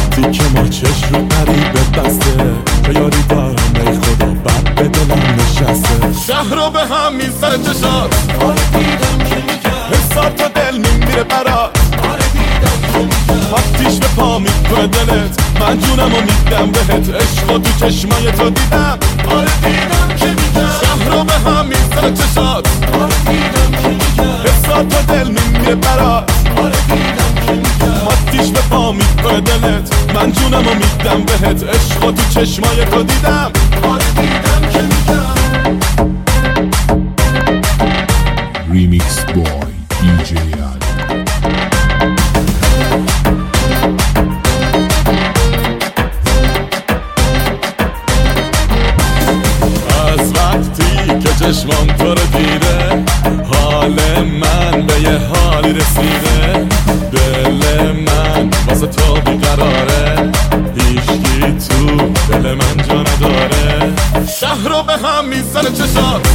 وقتی که ما چش رو قریبه بسته. به یاری دارم ای خدا بد به دلم نشسته. شهر رو به هم می‌زنه چشات. آره دیدم که می‌کرد حساب تو دل میمیره برا آره دیدم که می‌کرد وقتیش به پا می‌کنه دلت. من جونم رو میدم بهت. عشق تو چشمای تو دیدم. آره دیدم که می‌کرد شهر رو به هم می‌زنه چشات. آره دیدم که می‌کرد حساب تو دل میمیره آره می‌کنه دلت من جونم و میدم بهت. عشق و تو چشمای تو دیدم. آره دیدم که Remix Boy DJ Ali از وقتی که چشمام تو رو دیده تو بیقراره هیچکی تو دل من جا نداره. شهر رو به هم می‌زنه چشات.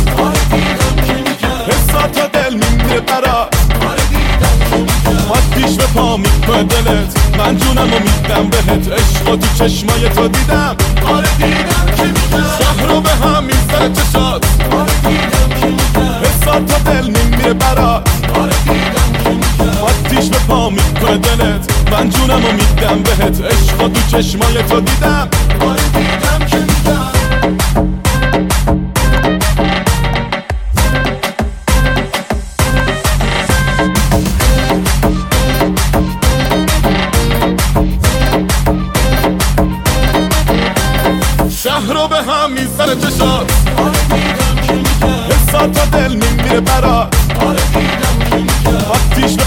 حساب تا دل میمیره برات آره که می‌کرد آتیش به پا می‌کنه دلت. من جونم و میدم بهت. عشق تو چشمای تو دیدم. آره دیدم که می‌کرد شهر رو به هم می‌زنه چشات. آره دیدم که می‌کرد حساب تا دل میمیره برات آره به پا می‌کنه دلت. من جونم و میدم بهت. عشق و تو چشمای تو دیدم. آره دیدم که می‌کرد شهر رو به هم می‌زنه چشات. آره دیدم که می‌کرد حساب تا دل میمیره برات. آره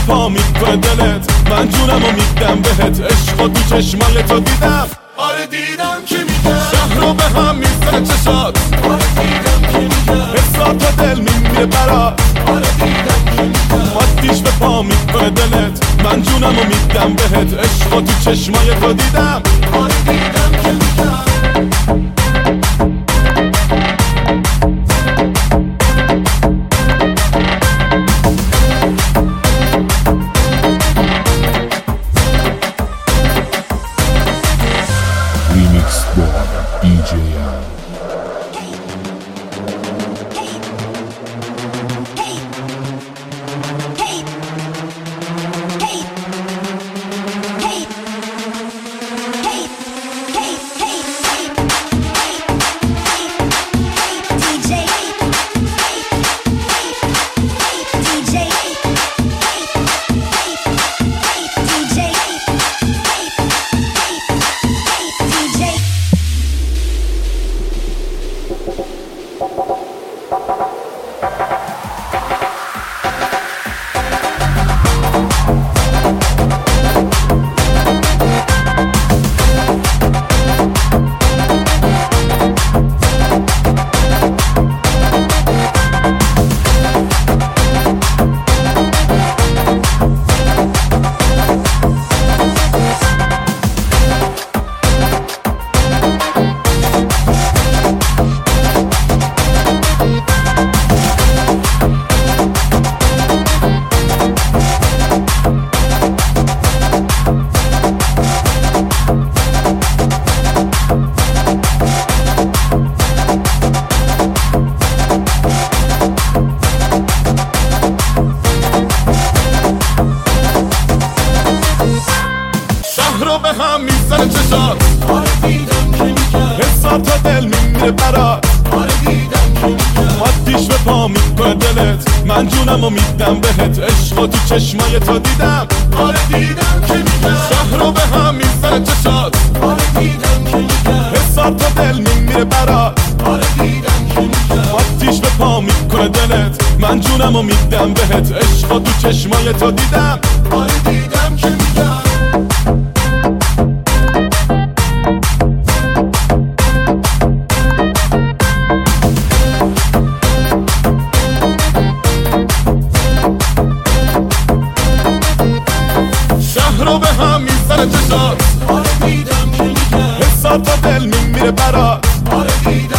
پا می‌کنه دلت. من جونم و میدم بهت. عشق و تو چشمای تو دیدم. آره دیدم که می‌کرد شهر رو به هم می‌زنه چشات. آره دیدم که می‌کرد حساب دل میمیره برات. آره دیدم که می‌کرد آتیش به پا می‌کنه دلت. من جونم و میدم بهت. عشق و تو چشمای تو دیدم. آره دیدم که به هم می‌زنه چشات. آره دیدم که می‌کرد حساب تا دل میمیره برات. آره دیدم که می‌کرد آتیش به پا می‌کنه دلت. من جونم و میدم بهت. عشق تو چشمای تو دیدم. آره دیدم که می‌کرد شهر رو به هم می‌زنه چشات. آره دیدم که می‌کرد حساب تا دل میمیره برات. آره دیدم که می‌کرد آتیش به پا می‌کنه دلت. من جونم و میدم بهت. عشق تو چشمای تو دیدم. آره دیدم که می‌کرد تا دل میمیره برات آره دیدم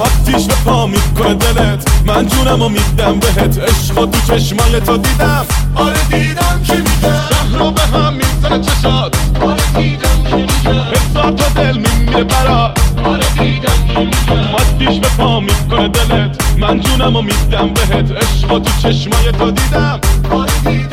آتیش به پا می‌کنه دلت من جونم و میدم بهت عشق تو چشمای تو دیدم آره دیدم که می‌کرد شهر رو به هم می‌زنه چشات آره دیدم که می‌کرد حساب دل میمیره برات آره دیدم که می‌کرد آتیش به پا می‌کنه دلت من جونم و میدم بهت عشقا تو چشمای تو دیدم آی دیدم